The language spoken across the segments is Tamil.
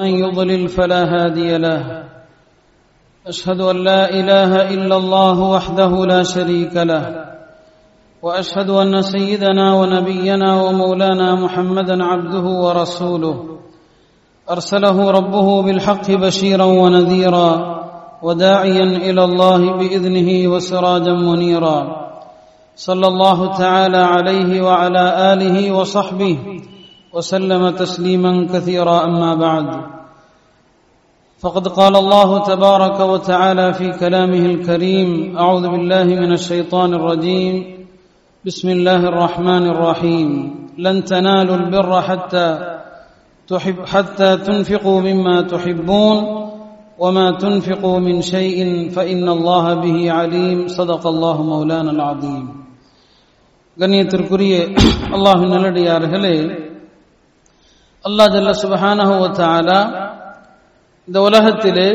من يضلل فلا هادي له. أشهد أن لا إله إلا الله وحده لا شريك له. وأشهد أن سيدنا ونبينا ومولانا محمدا عبده ورسوله. أرسله ربه بالحق بشيرا ونذيرا وداعيا إلى الله بإذنه وسراجا منيرا. صلى الله تعالى عليه وعلى آله وصحبه وسلم تسليما كثيرا أما بعد فقد قال الله تبارك وتعالى في كلامه الكريم أعوذ بالله من الشيطان الرجيم بسم الله الرحمن الرحيم لن تنالوا البر حتى تحب حتى تنفقوا مما تحبون وما تنفقوا من شيء فإن الله به عليم صدق الله مولانا العظيم கண்ணியத்திற்குரிய அல்லாஹ் நல்லடியார்களே அல்லாஹ் ஜல்ல சுபஹானஹுவத்தாலா இந்த உலகத்திலே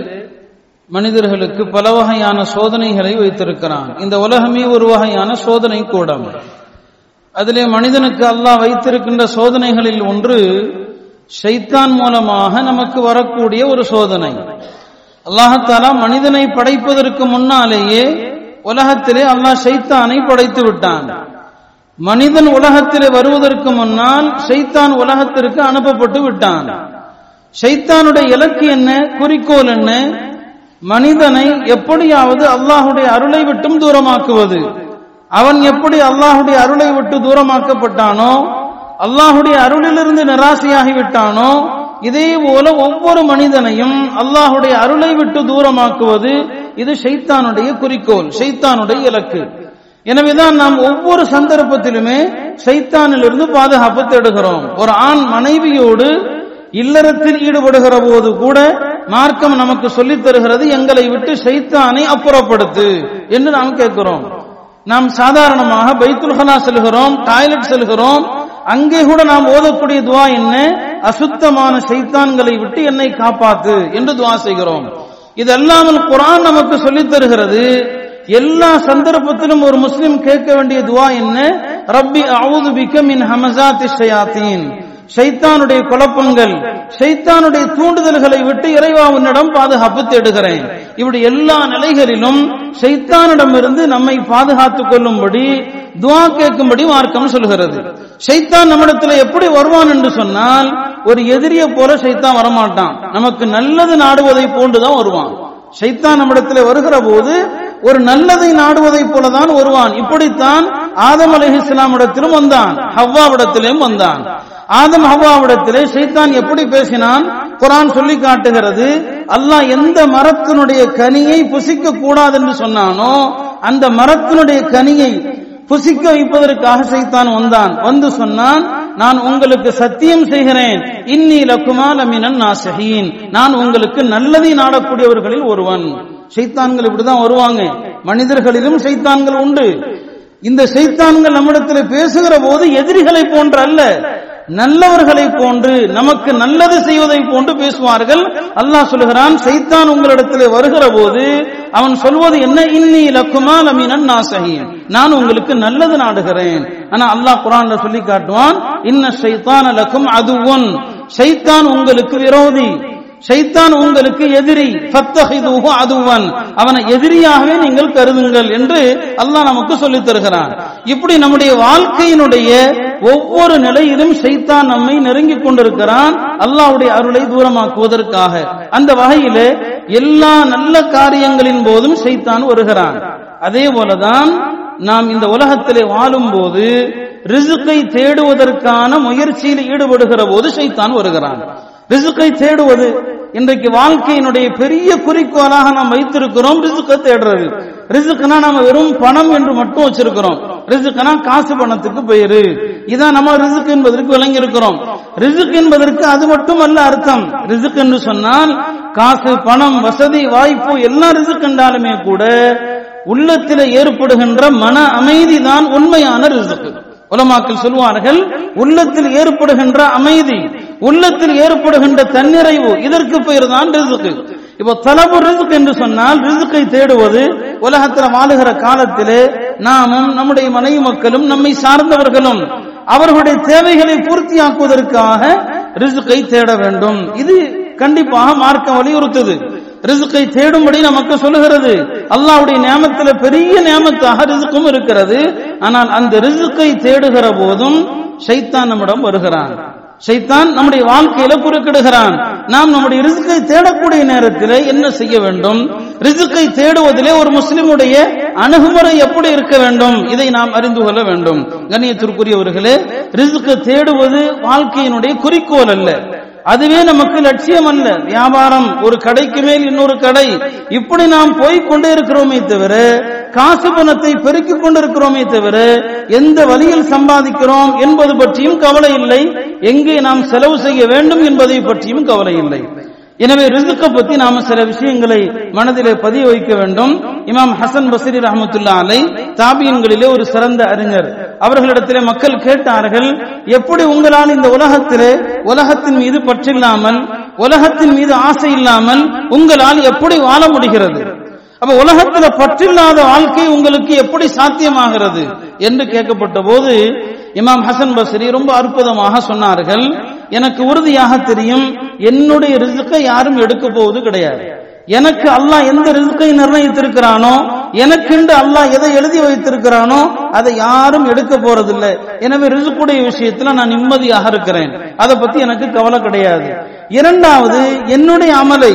மனிதர்களுக்கு பல வகையான சோதனைகளை வைத்திருக்கிறான். இந்த உலகமே ஒரு வகையான சோதனை கூடம். அதிலே மனிதனுக்கு அல்லாஹ் வைத்திருக்கின்ற சோதனைகளில் ஒன்று ஷைத்தான் மூலமாக நமக்கு வரக்கூடிய ஒரு சோதனை. அல்லாஹாலா மனிதனை படைப்பதற்கு முன்னாலேயே உலகத்திலே அல்லாஹ் ஷைத்தானை படைத்து விட்டான். மனிதன் உலகத்திலே வருவதற்கு முன்னால் ஷைத்தான் உலகத்திற்கு அனுப்பப்பட்டு விட்டான். ஷைத்தானுடைய இலக்கு என்ன? குறிக்கோள் என்ன? மனிதனை எப்படியாவது அல்லாஹுடைய அருளை விட்டும் தூரமாக்குவது. அவன் எப்படி அல்லாஹுடைய அருளை விட்டு தூரமாக்கப்பட்டானோ அல்லாஹுடைய அருளிலிருந்து நிராசையாகி விட்டானோ இதே போல ஒவ்வொரு மனிதனையும் அல்லாஹுடைய அருளை விட்டு தூரமாக்குவது இது ஷைத்தானுடைய குறிக்கோள் ஷைத்தானுடைய இலக்கு. எனவேதான் நாம் ஒவ்வொரு சந்தர்ப்பத்திலுமே சைத்தானிலிருந்து பாதுகாப்பு தேடுகிறோம். ஒரு ஆண் மனைவியோடு இல்லறத்தில் ஈடுபடுகிற போது கூட மார்க்கம் நமக்கு சொல்லித் தருகிறது எங்களை விட்டு சைத்தானை அப்புறப்படுத்து என்று நாம் கேட்கிறோம். நாம் சாதாரணமாக பைத்துல்ஹனா செல்கிறோம் டாய்லெட் செல்கிறோம் அங்கே கூட நாம் ஓதக்கூடிய துவா என்ன? அசுத்தமான சைத்தான்களை விட்டு என்னை காப்பாத்து என்று துவா செய்கிறோம். இதல்லாமல் குரான் நமக்கு சொல்லித் தருகிறது எல்லா சந்தர்ப்பத்திலும் ஒரு முஸ்லிம் கேட்க வேண்டிய துவா என்ன? ரப்பி அவுது பிகம் இன் ஹமசாத் ஷயாத்தீன். ஷைத்தானுடைய குழப்பங்கள் ஷைத்தானுடைய தூண்டுதல்களை விட்டு இறைவா உன்னிடம் பாதுகாப்பு தேடுகிறேன். இப்படி எல்லா நிலைகளிலும் ஷைத்தானிடம் இருந்து நம்மை பாதுகாத்துக் கொள்ளும்படி துவா கேட்கும்படி மார்க்கம் சொல்கிறது. ஷைத்தான் நம்மிடத்துல எப்படி வருவான் என்று சொன்னால் ஒரு எதிரிய போல ஷைத்தான் வரமாட்டான். நமக்கு நல்லது நாடுவதை போன்றுதான் வருவான். ஷைத்தான் நம்மிடத்துல வருகிற போது ஒரு நல்லதை நாடுவதை போலதான் வருவான் இப்படித்தான் ஆதம் அலி இஸ்லாமிடத்திலும் வந்தான். ஹவ்வாவிடத்திலும் வந்தான். ஆதம் ஹவ்வாவிடத்திலே சைத்தான் எப்படி பேசினான்? குரான் சொல்லி காட்டுகிறது அல்லாஹ் எந்த மரத்தினுடைய கனியை புசிக்க கூடாது என்று சொன்னானோ அந்த மரத்தினுடைய கனியை புசிக்க வைப்பதற்காக சைத்தான் வந்தான். வந்து சொன்னான் நான் உங்களுக்கு சத்தியம் செய்கிறேன். இன்னி லக்குமால் அமினன் நாசகீன். நான் உங்களுக்கு நல்லதை நாடக்கூடியவர்களில் ஒருவன். சைத்தான்கள் இப்படிதான் வருவாங்க. மனிதர்களிலும் சைத்தான்கள் உண்டு. இந்த சைத்தான்கள் நம்மிடத்தில் பேசுகிற போது எதிரிகளை போன்ற அல்ல. நல்லவர்களை போன்று நமக்கு நல்லது செய்வதை போன்று பேசுவார்கள். அல்லாஹ் சொல்கிறான் சைத்தான் உங்களிடத்தில் வருகிற போது அவன் சொல்வது என்ன? இன்னி லக்குமால் லமீனன் நாசகீன். நான் உங்களுக்கு நல்லது நாடுகிறேன். ஆனா அல்லாஹ் குரான்ல சொல்லி காட்டுவான் இன்ன சைத்தான் லக்கும் அதுவன். சைத்தான் உங்களுக்கு விரோதி. ஷைத்தான் உங்களுக்கு எதிரி. ஃபத்தஹிதுஹு அதுவன். அவனை எதிரியாகவே நீங்கள் கருதுங்கள் என்று அல்லாஹ் நமக்கு சொல்லித் தருகிறான். இப்படி நம்முடைய வாழ்க்கையினுடைய ஒவ்வொரு நிலையிலும் ஷைத்தான் நம்மை நெருங்கிக் கொண்டிருக்கிறான். அல்லாவுடைய அருளை தூரமாக்குவதற்காக. அந்த வகையிலே எல்லா நல்ல காரியங்களின் போதும் ஷைத்தான் வருகிறான். அதே போலதான் நாம் இந்த உலகத்திலே வாழும் போது ரிசுக்கை தேடுவதற்கான முயற்சியில் ஈடுபடுகிற போது சைத்தான் வருகிறான். ரிசுக்கை தேடுவது. இன்றைக்கு வாழ்க்கையினுடைய பெரிய குறிக்கோளாக நாம் வைத்திருக்கிறோம் ரிசுக்கை தேடுறது. ரிசுக்குனா நம்ம வெறும் பணம் என்று மட்டும் வச்சிருக்கிறோம். ரிசுக்குனா காசு பணத்துக்கு பெயரு இதான் நம்ம ரிசுக் என்பதற்கு விளங்கி இருக்கிறோம் ரிசுக் என்பதற்கு அது மட்டும் அல்ல அர்த்தம். ரிசுக் என்று சொன்னால் காசு பணம் வசதி வாய்ப்பு எல்லாம் ரிசுக் என்றாலுமே கூட உள்ளத்தில் ஏற்படுகின்ற மன அமைதி தான் உண்மையான ரிசுக்கு. உலமாக்கள் சொல்வார்கள் உள்ளத்தில் ஏற்படுகின்ற அமைதி உள்ளத்தில் ஏற்படுகின்ற தன்னிறைவு இதற்கு பெயர் தான் ரிசுக்கு. இப்போ தலபு ரிசுக்கு என்று சொன்னால் ரிசுக்கை தேடுவது உலகத்தில் வாழுகிற காலத்திலே நாமும் நம்முடைய மனைவி மக்களும் நம்மை சார்ந்தவர்களும் அவர்களுடைய தேவைகளை பூர்த்தியாக்குவதற்காக ரிசுக்கை தேட வேண்டும். இது கண்டிப்பாக மார்க்கம் வலியுறுத்துது. ரிசுக்கை தேடும்படி நமக்கு சொல்லுகிறது. அல்லாவுடைய நியமத்துல பெரிய நியமத்தாக ரிசுக்கும் இருக்கிறது. ஆனால் அந்த ரிசுக்கை தேடுகிற போதும் ஷைத்தான் நம்மிடம் வருகிறான். ஷைத்தான் நம்முடைய வாழ்க்கையில குறுக்கிடுகிறான். நாம் நம்முடைய ரிசுக்கை தேடக்கூடிய நேரத்தில் என்ன செய்ய வேண்டும்? ரிசுக்கை தேடுவதிலே ஒரு முஸ்லிமுடைய அணுகுமுறை எப்படி இருக்க வேண்டும்? இதை நாம் அறிந்து கொள்ள வேண்டும். கண்ணியத்திற்குரியவர்களே ரிசுக்கை தேடுவது வாழ்க்கையினுடைய குறிக்கோள் அல்ல. அதுவே நமக்கு லட்சியம் அல்ல. வியாபாரம் ஒரு கடைக்கு மேல் இன்னொரு கடை. இப்படி நாம் போய்கொண்டே இருக்கிறோமே தவிர காசு பணத்தை பெருக்கிக் கொண்டிருக்கிறோமே தவிர எந்த வழியில் சம்பாதிக்கிறோம் என்பது பற்றியும் கவலை இல்லை. எங்கே நாம் செலவு செய்ய வேண்டும் என்பதை பற்றியும் கவலை இல்லை. எனவே ரிசுக்க பத்தி நாம சில விஷயங்களை மனதிலே பதிய வைக்க வேண்டும். இமாம் ஹசன் பசரி ரஹமத்துல்லா அலை தாபியன்களிலே ஒரு சிறந்த அறிஞர். அவர்களிடத்திலே மக்கள் கேட்டார்கள் எப்படி உங்களால் இந்த உலகத்திலே உலகத்தின் மீது பற்றில்லாமல் உலகத்தின் மீது ஆசை இல்லாமல் உங்களால் எப்படி வாழ முடிகிறது? அப்ப உலகத்துல பற்றில்லாத வாழ்க்கை உங்களுக்கு எப்படி சாத்தியமாகிறது? என்று கேட்கப்பட்ட போது இமாம் ஹசன் பஸ்ரி ரொம்ப அற்புதமாக சொன்னார்கள் எனக்கு உறுதியாக தெரியும் என்னுடைய ரிசுக்கை யாரும் எடுக்க போவது கிடையாது. எனக்கு அல்லாஹ் எந்த ரிசுக்கை நிர்ணயித்திருக்கிறானோ எனக்கென்று அல்லாஹ் எதை எழுதி வைத்திருக்கிறானோ அதை யாரும் எடுக்க போறதில்லை. எனவே ரிசுக்குடைய விஷயத்துல நான் நிம்மதியாக இருக்கிறேன். அதை பத்தி எனக்கு கவலை கிடையாது. இரண்டாவது என்னுடைய அமலை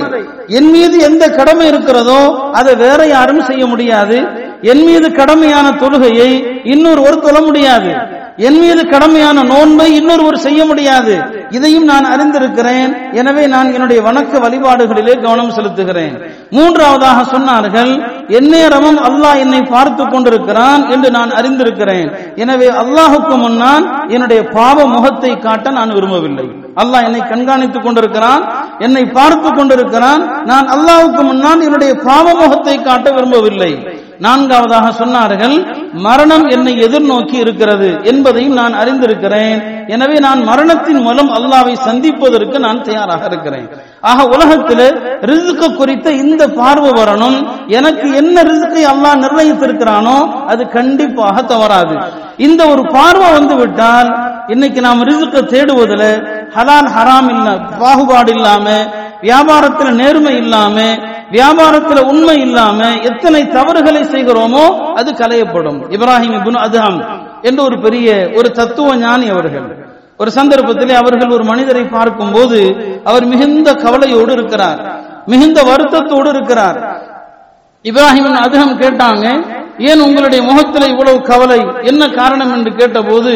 என் மீது எந்த கடமை இருக்கிறதோ அதை வேற யாரும் செய்ய முடியாது. என் மீது கடமையான தொழுகையை இன்னொருவர் தொழ முடியாது. என் மீது கடமையான நோன்பை இன்னொருவர் செய்ய முடியாது. இதையும் நான் அறிந்திருக்கிறேன். எனவே நான் என்னுடைய வணக்க வழிபாடுகளிலே கவனம் செலுத்துகிறேன். மூன்றாவதாக சொன்னார்கள் எந்நேரமும் அல்லாஹ் என்னை பார்த்து கொண்டிருக்கிறான் என்று நான் அறிந்திருக்கிறேன். எனவே அல்லாஹுக்கு முன்னால் என்னுடைய பாவ முகத்தை காட்ட நான் விரும்பவில்லை. அல்லாஹ் என்னை கண்காணித்துக் கொண்டிருக்கிறான் என்னை பார்த்து கொண்டிருக்கிறான். நான் அல்லாஹுக்கு முன்னால் என்னுடைய பாவ முகத்தை காட்ட விரும்பவில்லை. நான்காவதாக சொன்னார்கள் மரணம் என்னை எதிர்நோக்கி இருக்கிறது என்பதையும் நான் அறிந்திருக்கிறேன். எனவே நான் மரணத்தின் மூலம் அல்லாவை சந்திப்பதற்கு நான் தயாராக இருக்கிறேன். ஆக உலகத்தில் ரிசுக்க குறித்த இந்த பார்வை வரணும். எனக்கு என்ன ரிசுக்கை அல்லாஹ் நிர்ணயித்திருக்கிறானோ அது கண்டிப்பாக தவறாது. இந்த ஒரு பார்வை வந்து விட்டால் இன்னைக்கு நாம் ரிசுக்க தேடுவதில் ஹலால் ஹராம் இல்ல பாகுபாடு இல்லாம வியாபாரத்தில் நேர்மை இல்லாம வியாபாரத்துல உண்மை இல்லாம எத்தனை தவறுகளை செய்கிறோமோ அது கலையப்படும் இப்ராஹிம் இபுன் அதுஹம் என்று ஒரு பெரிய ஒரு தத்துவ ஞானி அவர்கள். ஒரு சந்தர்ப்பத்திலே அவர்கள் ஒரு மனிதரை பார்க்கும் போது அவர் மிகுந்த கவலையோடு இருக்கிறார். மிகுந்த வருத்தத்தோடு இருக்கிறார். இப்ராஹிம் அதுகம் கேட்டாங்க ஏன் உங்களுடைய முகத்தில் இவ்வளவு கவலை? என்ன காரணம்? என்று கேட்டபோது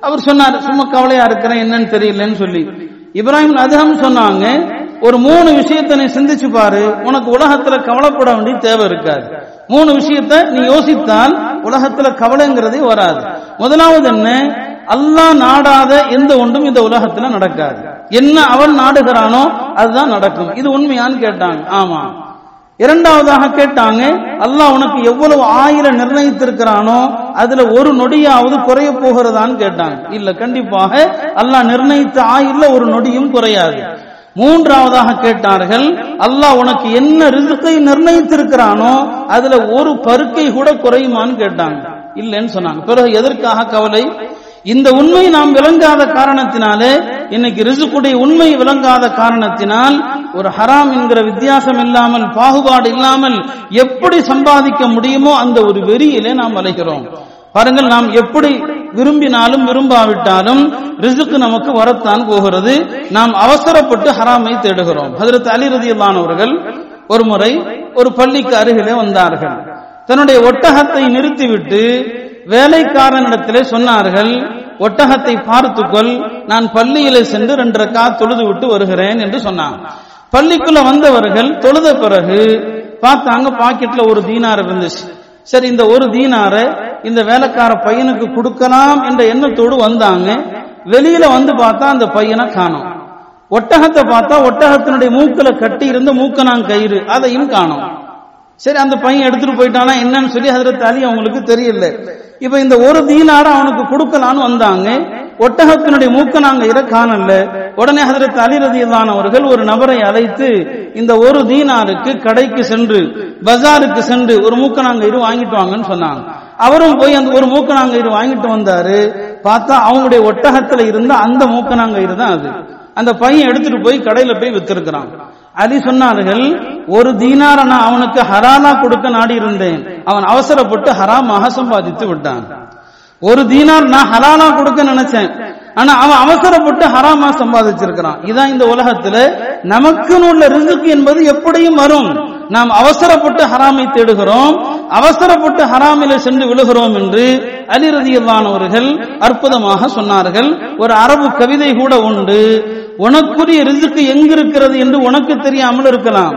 அவர் சொன்னார் சும்மா கவலையா இருக்கிறேன் என்னன்னு தெரியலன்னு சொல்லி. இப்ராஹிம் அதுகம் சொன்னாங்க ஒரு மூணு விஷயத்த நீ சிந்திச்சு பாரு. உனக்கு உலகத்துல கவலைப்பட வேண்டிய தேவை இருக்காது. மூணு விஷயத்த நீ யோசித்தால் உலகத்துல கவலைங்கிறதே வராது. முதலாவது என்ன? அல்லாஹ் நாடாத எந்த ஒன்றும் இந்த உலகத்துல நடக்காது. என்ன அவன் நாடுகிறானோ அதுதான் நடக்கும். இது உண்மையான்னு கேட்டாங்க. ஆமா. இரண்டாவதாக கேட்டாங்க அல்லாஹ் உனக்கு எவ்வளவு ஆயில நிர்ணயித்திருக்கிறானோ அதுல ஒரு நொடியாவது குறைய போகிறதான்னு கேட்டாங்க. இல்ல கண்டிப்பாக அல்லாஹ் நிர்ணயித்த ஆயில்ல ஒரு நொடியும் குறையாது. மூன்றாவதாக கேட்டார்கள் அல்லாஹ் உனக்கு என்ன ரிசுக்கை நிர்ணயித்திருக்கிறானோ அதுல ஒரு பருக்கை கூட குறையுமான்னு கேட்டாங்க. இல்லைன்னு சொன்னாங்க. பிறகு எதற்காக கவலை? இந்த உண்மை நாம் விளங்காத காரணத்தினாலே இன்னைக்கு ரிசுக்குடைய உண்மை விளங்காத காரணத்தினால் ஒரு ஹராம் என்கிற வித்தியாசம் இல்லாமல் பாகுபாடு இல்லாமல் எப்படி சம்பாதிக்க முடியுமோ அந்த ஒரு வெறியிலே நாம் அலைகிறோம். பாருங்கள் நாம் எப்படி விரும்பினாலும் விரும்பாவிட்டாலும் ரிசுக்கு நமக்கு வரத்தான் போகிறது. நாம் அவசரப்பட்டு ஹராமை தேடுகிறோம். ஹதரத் அலி ஒரு முறை ஒரு பள்ளிக்கு அருகிலே வந்தார்கள். தன்னுடைய ஒட்டகத்தை நிறுத்திவிட்டு வேலைக்காரனிடத்திலே சொன்னார்கள் ஒட்டகத்தை பார்த்துக்கொள் நான் பள்ளியிலே சென்று ரெண்டரை கா தொழுது விட்டு வருகிறேன் என்று சொன்னான். பள்ளிக்குள்ள வந்தவர்கள் தொழுத பிறகு பார்த்தாங்க பாக்கெட்ல ஒரு தீனார் இருந்துச்சு. சரி இந்த ஒரு தீனார இந்த வேலைக்கார பையனுக்கு கொடுக்கலாம் என்ற எண்ணத்தோடு வந்தாங்க. வெளியில வந்து பார்த்தா அந்த பையனை காணும். ஒட்டகத்தை பார்த்தா ஒட்டகத்தினுடைய மூக்கில கட்டி இருந்த மூக்கனாங் கயிறு அதையும் காணும். சரி அந்த பையன் எடுத்துட்டு போயிட்டானா என்னன்னு சொல்லி ஹதரத் அலி அவங்களுக்கு தெரியல. இப்ப இந்த ஒரு தீனார அவனுக்கு கொடுக்கலான்னு வந்தாங்க. ஒட்டகத்தினுடைய மூக்க நாங்க இர காணல. உடனே ஹதரத் அலி ஒரு நபரை அழைத்து இந்த ஒரு தீனாருக்கு கடைக்கு சென்று பஜாருக்கு சென்று ஒரு மூக்க நாங்க இரு வாங்கிட்டு வாங்கன்னு சொன்னாங்க. அவரும் போய் அந்த ஒரு மூக்க நாங்க இரு வாங்கிட்டு வந்தாரு. பார்த்தா அவங்களுடைய ஒட்டகத்துல இருந்த அந்த மூக்க நாங்க இரு தான் அது. அந்த பையன் எடுத்துட்டு போய் கடையில போய் வித்திருக்கிறான். அலி சொன்னார்கள் ஒரு தீனார நான் அவனுக்கு ஹராலா கொடுக்க நாடி இருந்தேன் அவன் அவசரப்பட்டு ஹராமாக சம்பாதித்து விட்டான். ஒரு தீனார் நான் ஹலாலா கொடுக்க நினைச்சேன். ஆனா அவன் அவசரப்பட்டு ஹராமா சம்பாதிச்சிருக்கிறான். இதான் இந்த உலகத்துல நமக்குன்னு உள்ள ரிசுக்கு என்பது எப்படியும் வரும். நாம் அவசரப்பட்டு ஹராமை தேடுகிறோம். அவசரப்பட்டு ஹராமில சென்று விழுகிறோம் என்று அலிரதியில்லானவர்கள் அற்புதமாக சொன்னார்கள். ஒரு அரபு கவிதை கூட உண்டு. உனக்குரிய ரிசுக்கு எங்கிருக்கிறது என்று உனக்கு தெரியாமல் இருக்கலாம்.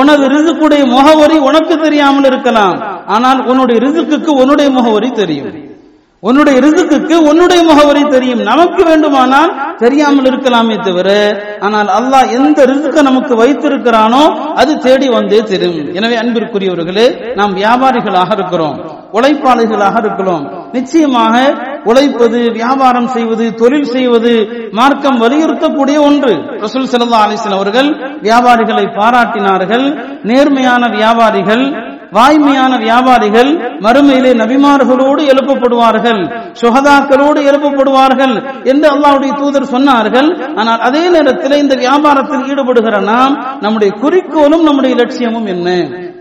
உனது ரிசுக்குடைய முகவரி உனக்கு தெரியாமல் இருக்கலாம். ஆனால் உன்னுடைய ரிசுக்கு உன்னுடைய முகவரி தெரியும். உன்னுடைய ரிசுக்குக்கு உன்னுடைய முகவரி தெரியும். நமக்கு வேண்டுமானால் தெரியாமல் இருக்கலாமே தவிர ஆனால் அல்லாஹ் எந்த ரிசுக்க நமக்கு வைத்திருக்கிறானோ அது தேடி வந்தே தெரியும் எனவே அன்பிற்குரியவர்களே நாம் வியாபாரிகளாக இருக்கிறோம் உழைப்பாளிகளாக இருக்கிறோம். நிச்சயமாக உழைப்பது வியாபாரம் செய்வது தொழில் செய்வது மார்க்கம் வலியுறுத்தக்கூடிய ஒன்று. ரசூல் சிறந்த அலிஸ்லாம் அவர்கள் வியாபாரிகளை பாராட்டினார்கள். நேர்மையான வியாபாரிகள் வாய்மையான வியாபாரிகள் மறுமையிலே நபிமார்களோடு எழுப்பப்படுவார்கள் சுகதாக்களோடு எழுப்பப்படுவார்கள் என்று அல்லாவுடைய தூதர் சொன்னார்கள். ஆனால் அதே நேரத்தில் இந்த வியாபாரத்தில் ஈடுபடுகிற நாம் நம்முடைய குறிக்கோளும் நம்முடைய லட்சியமும் என்ன?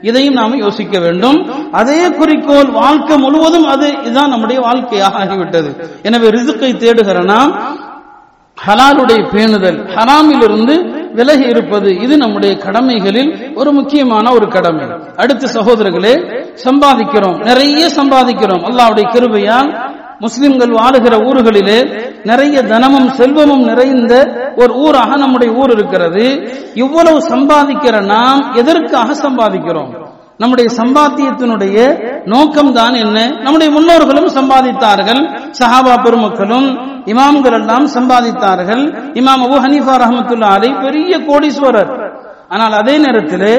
இதையும் நாம் யோசிக்க வேண்டும். அதே குறிக்கோள் வாழ்க்கை முழுவதும் அது இதுதான் நம்முடைய வாழ்க்கையாக ஆகிவிட்டது. எனவே ரிசுக்கை தேடுகிற நாம் ஹலாலுடைய பேணுதல் ஹராமிலிருந்து விலகி இருப்பது இது நம்முடைய கடமைகளில் ஒரு முக்கியமான ஒரு கடமை. அடுத்த சகோதரர்களே சம்பாதிக்கிறோம். நிறைய சம்பாதிக்கிறோம். அல்லாவுடைய கிருபையால் முஸ்லிம்கள் வாழுகிற ஊர்களிலே நிறைய தனமும் செல்வமும் நிறைந்த ஒரு ஊராக நம்முடைய ஊர் இருக்கிறது. இவ்வளவு சம்பாதிக்கிற நாம் எதற்காக சம்பாதிக்கிறோம்? நம்முடைய சம்பாத்தியத்தினுடைய நோக்கம் தான் என்ன? நம்முடைய முன்னோர்களும் சம்பாதித்தார்கள். சஹாபா பெருமக்களும் இமாம்கள் எல்லாம் சம்பாதித்தார்கள். இமாம் அபு ஹனீஃபா ரஹமத்துல்லா அலை பெரிய கோடீஸ்வரர். ஆனால் அதே நேரத்தில்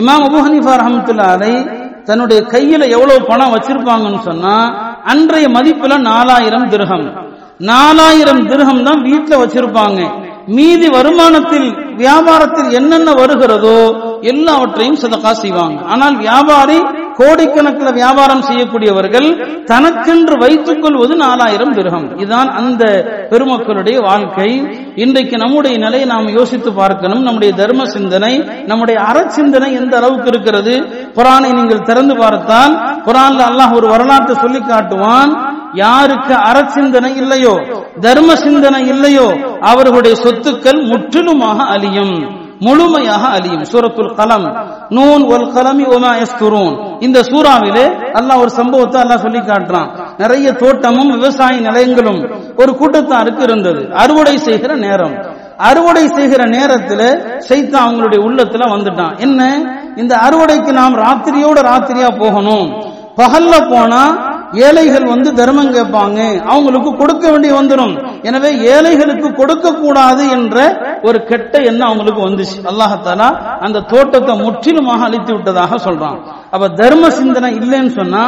இமாம் அபு ஹனீஃபா ரஹமத்துல்லா அலை தன்னுடைய கையில எவ்வளவு பணம் வச்சிருப்பாங்கன்னு சொன்னா அன்றைய மதிப்புல நாலாயிரம் திருகம் நாலாயிரம் திருகம் தான் வீட்டுல வச்சிருப்பாங்க. மீதி வருமானத்தில் வியாபாரத்தில் என்னென்ன வருகிறதோ எல்லாவற்றையும் சதகா செய்வாங்க. ஆனால் வியாபாரி கோடிக்கணக்கில் வியாபாரம் செய்யக்கூடியவர்கள் தனக்கென்று வைத்துக் கொள்வது நாலாயிரம் கிரகம் இதுதான் அந்த பெருமக்களுடைய வாழ்க்கை. இன்றைக்கு நம்முடைய நிலையை நாம் யோசித்து பார்க்கணும். நம்முடைய தர்ம சிந்தனை நம்முடைய அறச்சிந்தனை எந்த அளவுக்கு இருக்கிறது? குரானை நீங்கள் திறந்து பார்த்தால் குரான்ல அல்லாஹ் ஒரு வரலாற்றை சொல்லி காட்டுவான். யாருக்கு அறச்சிந்தனை இல்லையோ தர்ம சிந்தனை இல்லையோ அவர்களுடைய சொத்துக்கள் முற்றிலுமாக அழியும். முழுமையாக அழியும். சூரத்துல் கலம். நூன் ஒல் கலமி ஒமா எஸ்துரூன் இந்த சூறாவிலே அல்லாஹ் ஒரு சம்பவத்தை அல்லாஹ் சொல்லி காட்டுறான். நிறைய தோட்டமும் விவசாய நிலையங்களும் ஒரு கூட்டத்தாருக்கு இருந்தது. அறுவடை செய்கிற நேரம். அறுவடை செய்கிற நேரத்தில் சைத்தா அவங்களுடைய உள்ளத்துல வந்துட்டான். என்ன? இந்த அறுவடைக்கு நாம் ராத்திரியோட ராத்திரியா போகணும். பகல்ல போனா ஏழைகள் வந்து தர்மம் கேட்பாங்க. அவங்களுக்கு கொடுக்க வேண்டிய வந்துடும் எனவே ஏழைகளுக்கு கொடுக்க கூடாது என்ற ஒரு கெட்ட எண்ணம் அவங்களுக்கு வந்துச்சு. அல்லாஹாலா அந்த தோட்டத்தை முற்றிலுமாக அழித்து விட்டதாக சொல்றான். அப்ப தர்ம சிந்தனை இல்லைன்னு சொன்னா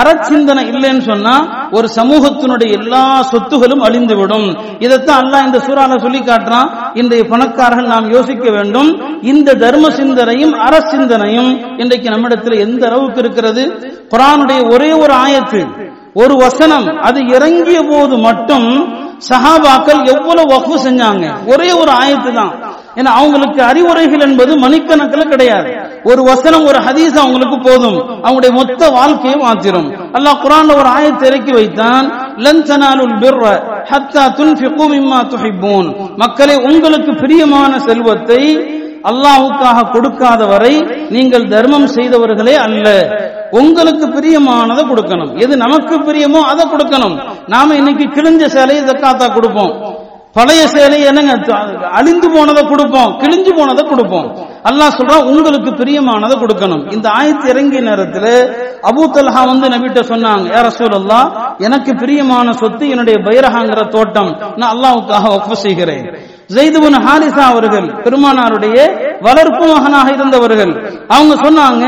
அறச்சிந்தனை இல்லைன்னு சொன்னா ஒரு சமூகத்தினுடைய எல்லா சொத்துகளும் அழிந்துவிடும். இதைத்தான் அல்லாஹ் இந்த சூறால சொல்லி காட்டுறான் இன்றைய பணக்காரர்கள் நாம் யோசிக்க வேண்டும் இந்த தர்ம சிந்தனையும் அரசிந்தனையும் இன்றைக்கு நம்மிடத்தில் எந்த அளவுக்கு இருக்கிறது? குரானுடைய ஒரே ஒரு ஆயத்து ஒரு வசனம் அது இறங்கிய போது மட்டும் சஹாபாக்கள் எவ்வளவு வகுப்பு செஞ்சாங்க? ஒரே ஒரு ஆயத்து தான் ஏன்னா அவங்களுக்கு அறிவுரைகள் என்பது மணிக்கணக்கில் கிடையாது. ஒரு வசனம் ஒரு ஹதீஸ் அவங்களுக்கு போதும். அவங்களுடைய மொத்த வாழ்க்கையை மாத்திரும் அல்லாஹ் குரான்ல ஒரு ஆயத்தை இறக்கி வைத்தான். லன் பிர்ர ஹத்தா துன்ஃபிகு மிம்மா துஹிப்பூன். மக்களே உங்களுக்கு பிரியமான செல்வத்தை அல்லாஹுக்காக கொடுக்காத வரை நீங்கள் தர்மம் செய்தவர்களே அல்ல. உங்களுக்கு பிரியமானதை கொடுக்கணும். எது நமக்கு பிரியமோ அதை கொடுக்கணும். நாம இன்னைக்கு கிழிஞ்ச சேலையை ஜக்காத்தா கொடுப்போம். பழைய சேலை என்னங்க அழிந்து போனதை கொடுப்போம் கிழிஞ்சு போனதை கொடுப்போம். அல்லாஹ் சொல்றான் உங்களுக்கு பிரியமானதை கொடுக்கணும். இந்த ஆயத்து இறங்கிய நேரத்தில் அபு தல்ஹா வந்து நபிட்ட சொன்னாங்க யார சூழல்லா எனக்கு பிரியமான சொத்து என்னுடைய பைரஹாங்கிற தோட்டம். நான் அல்லாவுக்காக ஒப்பு செய்கிறேன். ஜெய்துபுன் ஹாரிசா அவர்கள் பெருமானாருடைய வளர்ப்பு மகனாக இருந்தவர்கள் அவங்க சொன்னாங்க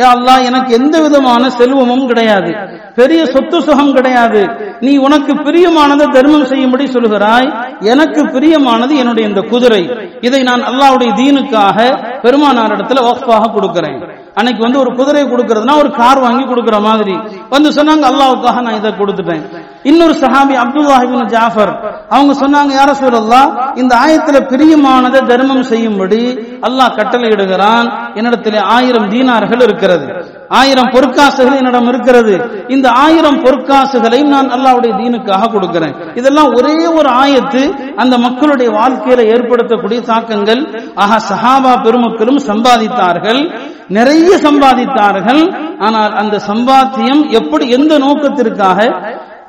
யா அல்லாஹ் எனக்கு எந்த விதமான செல்வமும் கிடையாது. பெரிய சொத்து சுகம் கிடையாது. நீ உனக்கு பிரியமானதை தர்மம் செய்யும்படி சொல்கிறாய் எனக்கு பிரியமானது என்னுடைய இந்த குதிரை. இதை நான் அல்லாவுடைய தீனுக்காக பெருமானார் இடத்துல வக்ஃபாக கொடுக்கிறேன். அன்னைக்கு வந்து ஒரு குதிரை கொடுக்கறதுனா ஒரு கார் வாங்கி கொடுக்கற மாதிரி. வந்து சொன்னாங்க அல்லாவுக்காக நான் இதை கொடுத்துட்டேன். இன்னொரு சஹாபி அப்துல்லாஹிபின் ஜாஃபர். அவங்க சொன்னாங்க யார சொல்லலாம் இந்த ஆயத்துல பிரியமானதை தர்மம் செய்யும்படி அல்லாஹ் கட்டளையிடுகிறான். என்னிடத்தில் ஆயிரம் தீனார்கள் இருக்கிறது. ஆயிரம் பொற்காசுகள் என்னிடம் இருக்கிறது. இந்த ஆயிரம் பொற்காசுகளை நான் அல்லாவுடைய தீனுக்காக கொடுக்கிறேன். இதெல்லாம் ஒரே ஒரு ஆயத்து அந்த மக்களுடைய வாழ்க்கையில ஏற்படுத்தக்கூடிய தாக்கங்கள். ஆக சஹாபா பெருமக்களும் சம்பாதித்தார்கள். நிறைய சம்பாதித்தார்கள். ஆனால் அந்த சம்பாத்தியம் எப்படி எந்த நோக்கத்திற்காக?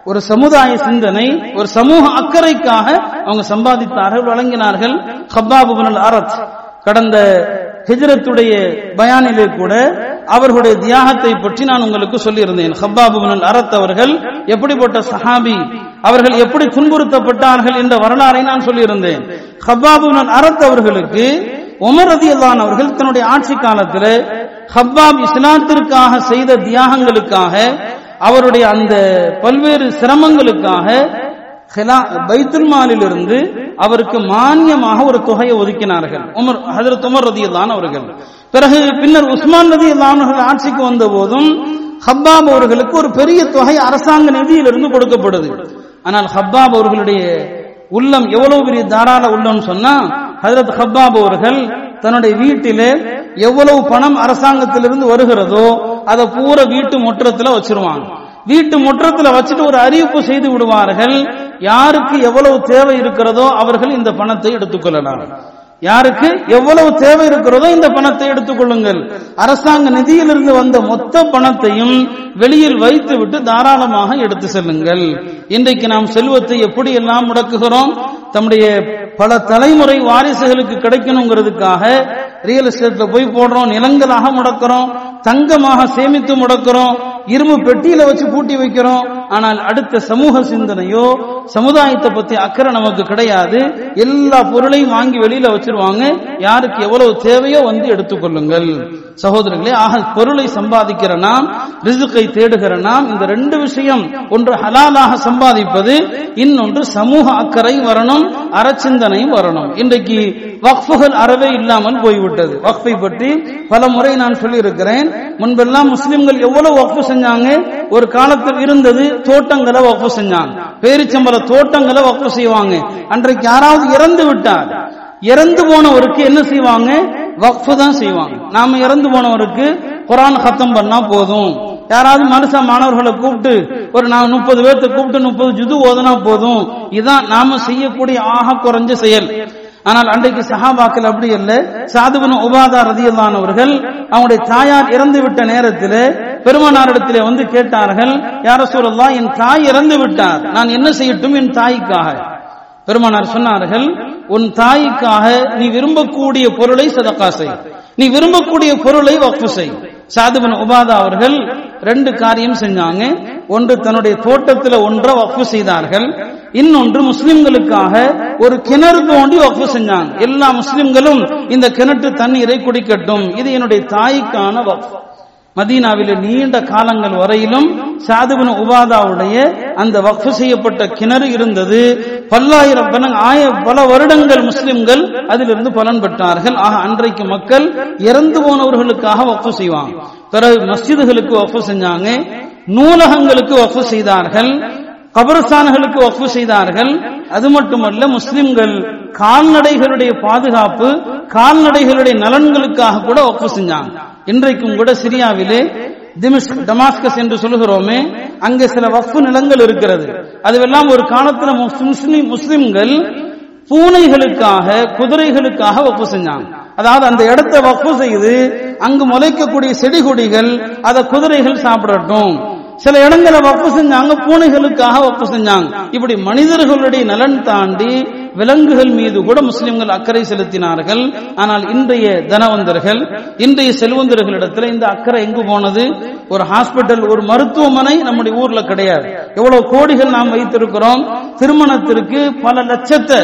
ஒரு சமுதாய சிந்தனை ஒரு சமூக அக்கறைக்காக அவங்க சம்பாதித்தார்கள் வழங்கினார்கள். ஹப்பாபுபனல் அரத் கடந்த ஹிஜரத்துடைய பயானிலே கூட அவர்களுடைய தியாகத்தை பற்றி நான் உங்களுக்கு சொல்லியிருந்தேன். ஹப்பாபுபனல் அரத் அவர்கள் எப்படிப்பட்ட சஹாபி அவர்கள் எப்படி துன்புறுத்தப்பட்டார்கள் என்ற வரலாறை நான் சொல்லியிருந்தேன். ஹப்பாபுபனல் அரத் அவர்களுக்கு உமர் ரதி அவர்கள் தன்னுடைய ஆட்சி காலத்தில் ஹப்பாப் இஸ்லாத்திற்காக செய்த தியாகங்களுக்காக அவருடைய அந்த பல்வேறு சிரமங்களுக்காக பைத்துல் மாலிலிருந்து அவருக்கு மானியமாக ஒரு தொகையை ஒதுக்கினார்கள். உமர் ஹதரத் உமர் ரதி அவர்கள். பிறகு பின்னர் உஸ்மான் ரதி அவர்கள் ஆட்சிக்கு வந்த போதும் ஹப்பாப் அவர்களுக்கு ஒரு பெரிய தொகை அரசாங்க நிதியிலிருந்து கொடுக்கப்படுது. ஆனால் ஹப்பாப் அவர்களுடைய உள்ளம் எவ்வளவு பெரிய தாராள உள்ளம் சொன்னா ஹதரத் ஹப்பாப் அவர்கள் தன்னுடைய வீட்டிலே எவ்வளவு பணம் அரசாங்கத்திலிருந்து வருகிறதோ அதை பூரா வீட்டு முற்றத்துல வச்சிருவாங்க. வீட்டு முற்றத்துல வச்சுட்டு ஒரு அறிவிப்பு செய்து விடுவார்கள் யாருக்கு எவ்வளவு தேவை இருக்கிறதோ அவர்கள் இந்த பணத்தை எடுத்துக்கொள்ளலாம். யாருக்கு எவ்வளவு தேவை இருக்கிறதோ இந்த பணத்தை எடுத்துக்கொள்ளுங்கள் அரசாங்க நிதியிலிருந்து வந்த மொத்த பணத்தையும் வெளியில் வைத்து விட்டு தாராளமாக எடுத்து செல்லுங்கள். இன்றைக்கு நாம் செல்வத்தை எப்படி எல்லாம் முடக்குகிறோம்? தம்முடைய பல தலைமுறை வாரிசுகளுக்கு கிடைக்கணுங்கிறதுக்காக ரியல் எஸ்டேட்ல போய் போடுறோம் நிலங்களாக முடக்கிறோம் தங்கமாக சேமித்து முடக்கிறோம் இரும்பு பெட்டியில வச்சு பூட்டி வைக்கிறோம். ஆனால் அடுத்த சமூக சிந்தனையோ சமுதாயத்தை பத்தி அக்கறை நமக்கு கிடையாது. எல்லா பொருளையும் வாங்கி வெளியில வச்சிருவாங்க. யாருக்கு எவ்வளவு தேவையோ வந்து எடுத்துக்கொள்ளுங்கள். சகோதரர்களே ஆக பொருளை சம்பாதிக்கிற நாம் ரிசுக்கை தேடுகிற நாம் இந்த ரெண்டு விஷயம் ஒன்று ஹலாலாக சம்பாதிப்பது இன்னொன்று சமூக அக்கறை வரணும் அறச்சிந்தனையும் வரணும். இன்றைக்கு வக்ஃபுகள் அறவே இல்லாமல் போய்விட்டது. வக்ஃபை பற்றி பல முறை நான் சொல்லியிருக்கிறேன். முன்பெல்லாம் முஸ்லிம்கள் எவ்வளவு வக்ஃபு செஞ்சாங்க. ஒரு காலத்தில் இருந்தது தோட்டங்களை வக்ஃபு செஞ்சாங்க. பேரிச்சம்பர தோட்டங்களை வக்ஃபு செய்வாங்க. அன்றைக்கு யாராவது இறந்து விட்டார். இறந்து போனவருக்கு என்ன செய்வாங்க? வக்ஃபு தான் செய்வாங்க. நாம இறந்து போனவருக்கு குரான் ஹத்தம் பண்ணா போதும். யாராவது மனுஷ மாணவர்களை கூப்பிட்டு ஒரு நான் முப்பது பேர்த்த கூப்பிட்டு முப்பது ஜுது ஓதுனா போதும். இதான் நாம செய்யக்கூடிய ஆக குறைஞ்ச செயல். ஆனால் அன்றைக்கு சஹாபாக்கள் அப்படி இல்லை. சாதுபன் உபாதா ரதியல்லானவர்கள் அவனுடைய தாயார் இறந்து விட்ட நேரத்தில் பெருமானாரிடத்திலே வந்து கேட்டார்கள் யார சூழல்லா என் தாய் இறந்து விட்டார் நான் என்ன செய்யட்டும் என் தாய்க்காக? பெருமானார் சொன்னார்கள் உன் தாய்க்காக நீ விரும்பக்கூடிய பொருளை சதக்கா செய். நீ விரும்பக்கூடிய பொருளை வக்ஃபு செய். சாதுபன் உபாதா அவர்கள் ரெண்டு காரியம் செஞ்சாங்க. ஒன்று தன்னுடைய தோட்டத்துல ஒன்றை வக்ஃபு செய்தார்கள். இன்னொன்று முஸ்லிம்களுக்காக ஒரு கிணறு தோண்டி வக்ஃபு செஞ்சாங்க. எல்லா முஸ்லிம்களும் இந்த கிணற்று தண்ணீரை குடிக்கட்டும். இது என்னுடைய தாய்க்கான வக்ஃபு. மதீனாவில நீண்ட காலங்கள் வரையிலும் சாதுபின் உபாதாவுடைய அந்த வக்ஃபு செய்யப்பட்ட கிணறு இருந்தது. பல்லாயிரம் ஆய பல வருடங்கள் முஸ்லிம்கள் அதிலிருந்து பலன் பெற்றார்கள். ஆக அன்றைக்கு மக்கள் இறந்து போனவர்களுக்காக வக்ஃபு செய்வாங்க. பிறகு மஸ்ஜிதுகளுக்கு வக்ஃபு செஞ்சாங்க நூலகங்களுக்கு வக்ஃபு செய்தார்கள் கபரஸ்தான்களுக்கு வக்ஃபு செய்தார்கள். அது மட்டுமல்ல முஸ்லிம்கள் கால்நடைகளுடைய பாதுகாப்பு கால்நடைகளுடைய நலன்களுக்காக கூட வக்ஃபு செஞ்சாங்க. இன்றைக்கும் கூட சிரியாவிலே டமாஸ்கஸ் என்று சொல்லுகிறோமே அங்கே சில வக்ஃபு நிலங்கள் இருக்கிறது. அதுவெல்லாம் ஒரு காலத்துல முஸ்லிம் முஸ்லிம்கள் பூனைகளுக்காக குதிரைகளுக்காக வப்பு செஞ்சாங்க. அதாவது அந்த இடத்தை வப்பு செய்து அங்கு முளைக்கக்கூடிய செடி கொடிகள் அதை குதிரைகள் சாப்பிடட்டும். சில இடங்களை வப்பு செஞ்சாங்க பூனைகளுக்காக வப்பு செஞ்சாங்க. இப்படி மனிதர்களுடைய நலன் தாண்டி விலங்குகள் மீது கூட முஸ்லிம்கள் அக்கறை செலுத்தினார்கள். ஆனால் இன்றைய தனவந்தர்கள் இன்றைய செல்வந்தர்களிடத்துல இந்த அக்கறை எங்கு போனது? ஒரு ஹாஸ்பிட்டல் ஒரு மருத்துவமனை நம்முடைய ஊர்ல கிடையாது. எவ்வளவு கோடிகள் நாம் வைத்திருக்கிறோம். திருமணத்திற்கு பல லட்சத்தை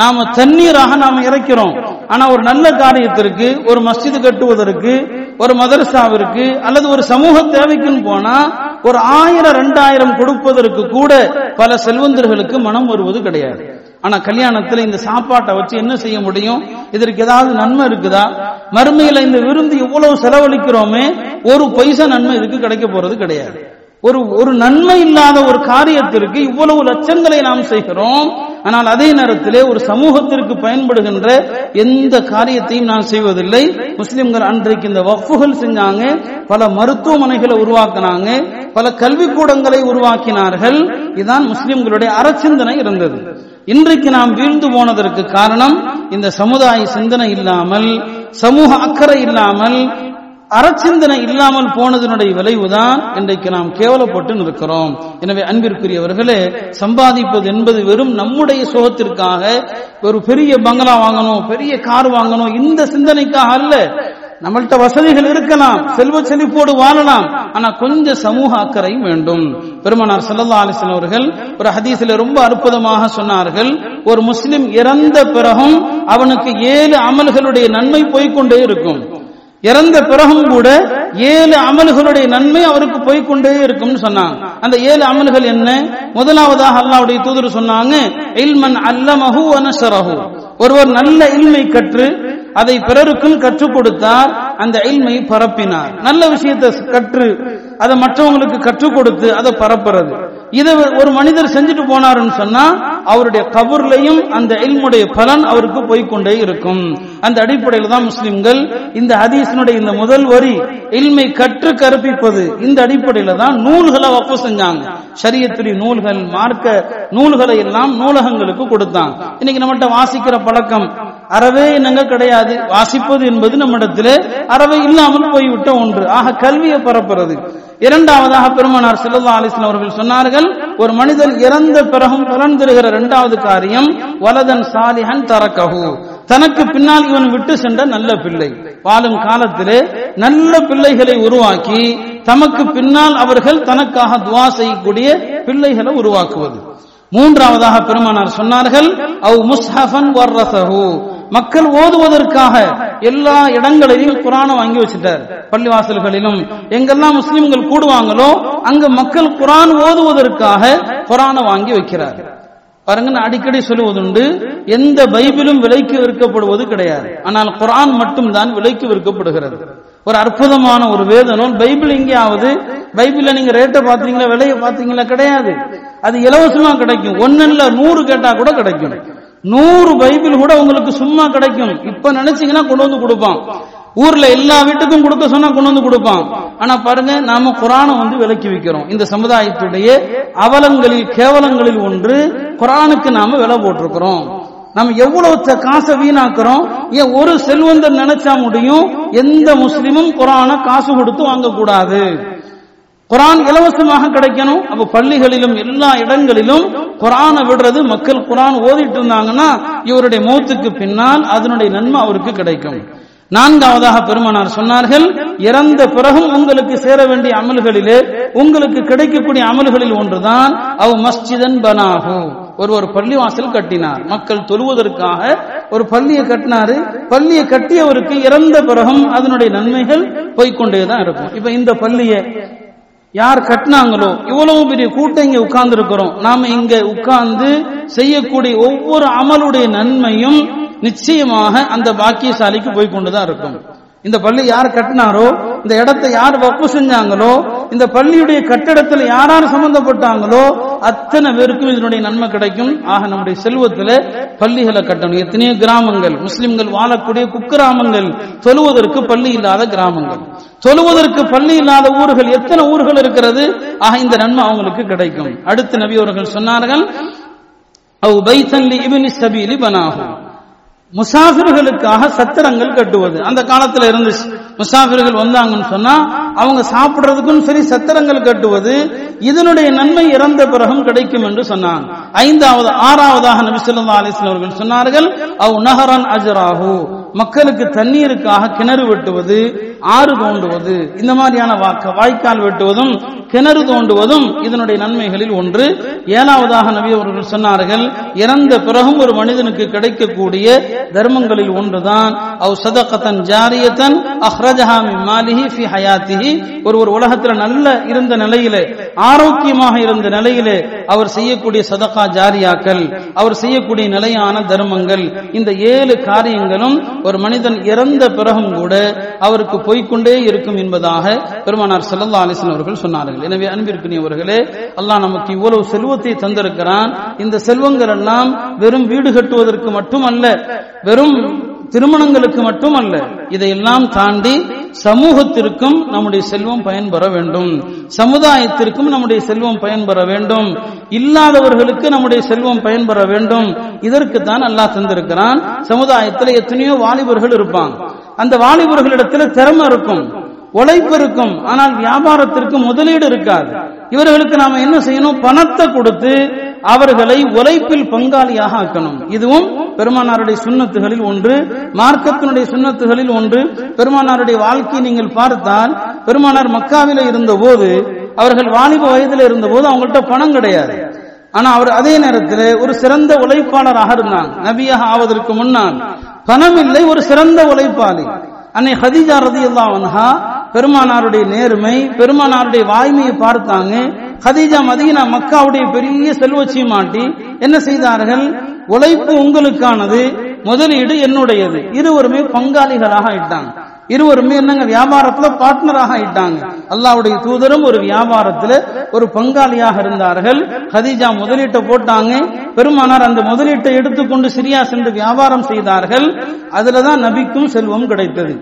நாம தண்ணீராக நாம இறைக்கிறோம். ஆனா ஒரு நல்ல காரியத்திற்கு ஒரு மஸ்ஜிது கட்டுவதற்கு ஒரு மதரசாவிற்கு அல்லது ஒரு சமூக தேவைக்குன்னு போனா ஒரு ஆயிரம் ரெண்டாயிரம் கொடுப்பதற்கு கூட பல செல்வந்தர்களுக்கு மனம் வருவது கிடையாது. ஆனா கல்யாணத்துல இந்த சாப்பாட்டை வச்சு என்ன செய்ய முடியும்? இதற்கு ஏதாவது நன்மை இருக்குதா? மறுமையில இந்த விருந்து இவ்வளவு செலவழிக்கிறோமே ஒரு பைசா நன்மை இதுக்கு கிடைக்க போறது கிடையாது. ஒரு ஒரு நன்மை இல்லாத ஒரு காரியத்திற்கு இவ்வளவு லட்சங்களை நாம் செய்கிறோம். ஆனால் அதே நேரத்திலே ஒரு சமூகத்திற்கு பயன்படுகின்ற எந்த காரியத்தையும் நான் செய்வதில்லை. முஸ்லிம்கள் அன்றைக்கு இந்த வஃப்புகள் செஞ்சாங்க. பல மருத்துவமனைகளை உருவாக்கினாங்க. பல கல்விக்கூடங்களை உருவாக்கினார்கள். இதுதான் முஸ்லிம்களுடைய அறச்சிந்தனை இருந்தது. இன்றைக்கு நாம் வீழ்ந்து போனதற்கு காரணம் இந்த சமுதாய சிந்தனை இல்லாமல் சமூக அக்கறை இல்லாமல் அறச்சிந்தனை இல்லாமல் போனதனுடைய விளைவுதான் இன்றைக்கு நாம் கேவலப்பட்டு நிற்கிறோம். எனவே அன்பிற்குரியவர்களே சம்பாதிப்பது என்பது வெறும் நம்முடைய சுகத்திற்காக ஒரு பெரிய பங்களா வாங்கணும் பெரிய கார் வாங்கணும் இந்த சிந்தனைக்காக அல்ல. நம்மள்ட்ட வசதிகள் இருக்கலாம் செல்வ செழிப்போடு வாழலாம் ஆனா கொஞ்சம் சமூக அக்கறையும் வேண்டும். பெருமனார் சல்லா அலிசன் அவர்கள் ஒரு ஹதீஸ்ல ரொம்ப அற்புதமாக சொன்னார்கள் ஒரு முஸ்லிம் இறந்த பிறகும் அவனுக்கு ஏழு அமல்களுடைய நன்மை போய்கொண்டே இருக்கும். இறந்த பிறகும் கூட ஏழு அமல்களுடைய நன்மை அவருக்கு போய்கொண்டே இருக்கும்னு சொன்னாங்க. அந்த ஏழு அமல்கள் என்ன? முதலாவதாக அல்லாவுடைய தூதர் சொன்னாங்க இல்மன் அல்லமஹு அனசரஹு ஒருவர் நல்ல இல்மை கற்று அதை பிறருக்கும் கற்றுக் கொடுத்தார் அந்த இல்மை பரப்பினார். நல்ல விஷயத்தை கற்று அதை மற்றவங்களுக்கு கற்றுக் கொடுத்து அதை பரப்புறது. இதை ஒரு மனிதர் செஞ்சுட்டு போனாருன்னு சொன்னா அவருடைய கபூர்லையும் அந்த இல்முடைய பலன் அவருக்கு போய்கொண்டே இருக்கும். அந்த அடிப்படையில் தான் முஸ்லிம்கள் இந்த ஹதீஸினுடைய இந்த முதல் வரி இல்மை கற்று கற்பிப்பது. இந்த அடிப்படையில தான் நூல்களை வப்பு செஞ்சாங்க. சரியத்துடைய நூல்கள் மார்க்க நூல்களை எல்லாம் நூலகங்களுக்கு கொடுத்தாங்க இன்னைக்கு நம்மகிட்ட வாசிக்கிற பழக்கம் அறவே என்னங்க கிடையாது? வாசிப்பது என்பது நம்மிடத்திலே அறவே இல்லாமல் போய்விட்ட ஒன்று. ஆக கல்வியை பரப்புறது. இரண்டாவதாக பெருமானார் செல்லா அலிஸ்லாம் அவர்கள் சொன்னார்கள் ஒரு மனிதன் இறந்த பிறகும் பலன் தருகிற இரண்டாவது காரியம் வலதன் சாலிஹன் தரக்கஹு. தனக்கு பின்னால் இவன் விட்டு சென்ற நல்ல பிள்ளை. வாழும் காலத்திலே நல்ல பிள்ளைகளை உருவாக்கி தமக்கு பின்னால் அவர்கள் தனக்காக துவா செய்யக்கூடிய பிள்ளைகளை உருவாக்குவது. மூன்றாவதாக பெருமானார் சொன்னார்கள் அவ் முஸ்ஹபன் வர்ரசஹு மக்கள் ஓதுவதற்காக எல்லா இடங்களிலும் குரானை வாங்கி வச்சுட்டார். பள்ளிவாசல்களிலும். எங்கெல்லாம் முஸ்லிம்கள் கூடுவாங்களோ அங்க மக்கள் குரான் ஓதுவதற்காக குரானை வாங்கி வைக்கிறார். பாருங்க நான் அடிக்கடி சொல்லுவதுண்டு எந்த பைபிளும் விலைக்கு விற்கப்படுவது கிடையாது. ஆனால் குரான் மட்டும்தான் விலைக்கு விற்கப்படுகிறது. ஒரு அற்புதமான ஒரு வேதனம் பைபிள் எங்கேயாவது பைபிள்ல நீங்க ரேட்டை பாத்தீங்களா விலையை பாத்தீங்களா கிடையாது. அது இலவசமா கிடைக்கும். ஒன்னு நூறு கேட்டா கூட கிடைக்கும். நூறு பைபிள் கூட உங்களுக்கு சும்மா கிடைக்கும். இப்ப நினைச்சீங்கன்னா கொண்டு வந்து கொடுப்பான். ஊர்ல எல்லா வீட்டுக்கும் கொடுக்க சொன்னா கொண்டு வந்து கொடுப்பான். ஆனா பாருங்க நாம குரானை வந்து விலக்கி வைக்கிறோம். இந்த சமுதாயத்துடைய அவலங்களில் கேவலங்களில் ஒன்று குரானுக்கு நாம விலை போட்டிருக்கிறோம். நம்ம எவ்வளவு காசை வீணாக்குறோம்? ஏன் ஒரு செல்வந்தர் நினைச்சா முடியும்? எந்த முஸ்லிமும் குரானை காசு கொடுத்து வாங்கக்கூடாது. குரான் இலவசமாக கிடைக்கணும். அப்ப பள்ளிகளிலும் எல்லா இடங்களிலும் குரானை விடுறது. மக்கள் குரான் ஓதிட்டு இருந்தாங்கன்னா இவருடைய மௌத்துக்கு பின்னால் அதனுடைய நன்மை அவருக்கு கிடைக்கும். நான்காவதாக பெருமானார் சொன்னார்கள் இறந்த பிறகும் உங்களுக்கு சேர வேண்டிய அமல்களிலே உங்களுக்கு கிடைக்கக்கூடிய அமல்களில் ஒன்றுதான் அவ் மஸ்ஜிதன் பனாகு ஒரு ஒரு பள்ளிவாசல் கட்டினார். மக்கள் தொழுவதற்காக ஒரு பள்ளியை கட்டினாரு. பள்ளியை கட்டியவருக்கு இறந்த பிறகும் அதனுடைய நன்மைகள் போய்கொண்டேதான் இருக்கும். இப்ப இந்த பள்ளியை யார் கட்டினாங்களோ இவ்வளவு பெரிய கூட்டம் இங்க உட்கார்ந்து இருக்கிறோம் நாம இங்க உட்கார்ந்து செய்யக்கூடிய ஒவ்வொரு அமலுடைய நன்மையும் நிச்சயமாக அந்த பாக்கியசாலிக்கு போய் கொண்டுதான் இருக்கும். இந்த பள்ளி யார் கட்டினாரோ இந்த இடத்தை யார் வப்பு செஞ்சாங்களோ இந்த பள்ளியுடைய கட்டிடத்தில் யாரார் சம்பந்தப்பட்டாங்களோ அத்தனை பேருக்கும் இதனுடைய நன்மை கிடைக்கும். ஆக நம்முடைய செல்வத்துல பள்ளிகளை கட்டணும். எத்தனையோ கிராமங்கள் முஸ்லிம்கள் வாழக்கூடிய குக்கிராமங்கள் சொல்வதற்கு பள்ளி இல்லாத கிராமங்கள். தொழுவதற்கு பள்ளி இல்லாத ஊர்கள் எத்தனை ஊர்கள் இருக்கிறது? ஆக இந்த நன்மை அவங்களுக்கு கிடைக்கும். அடுத்த நபி அவர்கள் சொன்னார்கள் அவ் சபீலி முசாஃபிர்களுக்காக சத்திரங்கள் கட்டுவது. அந்த காலத்துல இருந்துச்சு. முசாஃபிர்கள் வந்தாங்கன்னு சொன்னா அவங்க சாப்பிடுறதுக்கும் சரி சத்திரங்கள் கட்டுவது இதனுடைய நன்மை இறந்த பிறகும் கிடைக்கும் என்று சொன்னாங்க. ஐந்தாவது ஆறாவதாக நபி சொல்லா அலிஸ்லாம் அவர்கள் சொன்னார்கள் அவ் நகரன் அஜராகு மக்களுக்கு தண்ணீருக்காக கிணறு வெட்டுவது ஆறு தோண்டுவது இந்த மாதிரியான வாக்க வாய்க்கால் வெட்டுவதும் கிணறு தோண்டுவதும் இதனுடைய நன்மைகளில் ஒன்று. ஏழாவதாக நபி அவர்கள் சொன்னார்கள் இறந்த பிறகும் ஒரு மனிதனுக்கு கிடைக்கக்கூடிய தர்மங்களில் ஒன்றுதான். அவ் சதகத்தன் ஜாரியத்தன் அஹ்ரஜஹாமி மாலிஹி ஃபி ஹயாத்திஹி. ஒரு ஒரு உலகத்தில் நல்ல இருந்த நிலையிலே ஆரோக்கியமாக இருந்த நிலையிலே அவர் செய்யக்கூடிய சதகா ஜாரியாக்கள் அவர் செய்யக்கூடிய நிலையான தர்மங்கள் இந்த ஏழு காரியங்களும் ஒரு மனிதன் இறந்த பிறகும் கூட அவருக்கு போய்கொண்டே இருக்கும் என்பதாக பெருமானார் சல்லா அலிசன் அவர்கள் சொன்னார்கள். சொன்னார்கள் எனவே அன்பிற்குரியவர்களே அல்லாஹ் நமக்கு இவ்வளவு செல்வத்தை தந்திருக்கிறான். இந்த செல்வங்கள் எல்லாம் வெறும் வீடு கட்டுவதற்கு மட்டுமல்ல வெறும் திருமணங்களுக்கு மட்டுமல்ல இதையெல்லாம் தாண்டி சமூகத்திற்கும் நம்முடைய செல்வம் பயன்பெற வேண்டும். சமுதாயத்திற்கும் நம்முடைய செல்வம் பயன்பெற வேண்டும். இல்லாதவர்களுக்கு நம்முடைய செல்வம் பயன்பெற வேண்டும். இதற்கு தான் அல்லாஹ் தந்திருக்கிறான். சமுதாயத்தில் எத்தனையோ வாலிபர்கள் இருப்பாங்க. அந்த வாலிபர்களிடத்தில் திறமை இருக்கும். உழைப்பு இருக்கும். ஆனால் வியாபாரத்திற்கு முதலீடு இருக்காது. இவர்களுக்கு நாம என்ன செய்யணும்? பணத்தை கொடுத்து அவர்களை உழைப்பில் பங்காளியாக ஆக்கணும். இதுவும் பெருமானாருடைய சுண்ணத்துகளில் ஒன்று. மார்க்கத்தினுடைய சுண்ணத்துகளில் ஒன்று. பெருமானாருடைய வாழ்க்கையை நீங்கள் பார்த்தால் பெருமானார் மக்காவில இருந்த போது அவர்கள் வாலிப வயதில் இருந்த போது அவங்கள்ட்ட பணம் கிடையாது. ஆனா அவர் அதே நேரத்தில் ஒரு சிறந்த உழைப்பாளராக இருந்தாங்க நபியாக ஆவதற்கு முன்னால். பணம் இல்லை ஒரு சிறந்த உழைப்பாளி. அன்னை ஹதீஜா ரதி அன்ஹா பெருமானாருடைய நேர்மை பெருமானாருடைய வாய்மையை பார்த்தாங்க. ஹதீஜா மதீனா மக்காவுடைய பெரிய செல்வச்சி மாட்டி என்ன செய்தார்கள்? உழைப்பு உங்களுக்கானது முதலீடு என்னுடையது. இருவருமே பங்காளிகளாக ஆயிட்டாங்க. இருவருமே என்னங்க வியாபாரத்துல பார்ட்னராக ஆயிட்டாங்க. அல்லாவுடைய தூதரும் ஒரு வியாபாரத்துல ஒரு பங்காளியாக இருந்தார்கள். ஹதீஜா முதலீட்டை போட்டாங்க. பெருமானார் அந்த முதலீட்டை எடுத்துக்கொண்டு சிரியா சென்று வியாபாரம் செய்தார்கள். அதுலதான் நபிக்கும் செல்வம் கிடைத்தது.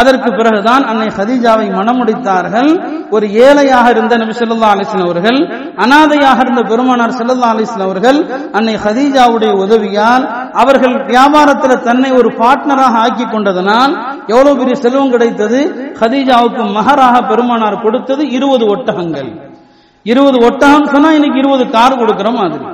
அதற்கு பிறகுதான் அன்னை ஹதீஜாவை மனமுடித்தார்கள் ஒரு ஏழையாக இருந்த நபி செல்லா அலிஸ்லாம் அவர்கள் அனாதையாக இருந்த பெருமானார் செல்லா அலிஸ்லாம் அவர்கள் அன்னை ஹதீஜாவுடைய உதவியால் அவர்கள் வியாபாரத்தில் தன்னை ஒரு பார்ட்னராக ஆக்கி கொண்டதனால் எவ்வளவு பெரிய செல்வம் கிடைத்தது? ஹதீஜாவுக்கு மகராக பெருமானார் கொடுத்தது இருபது ஒட்டகங்கள். இருபது ஒட்டகம் சொன்னா இன்னைக்கு இருபது கார் கொடுக்கிற மாதிரி.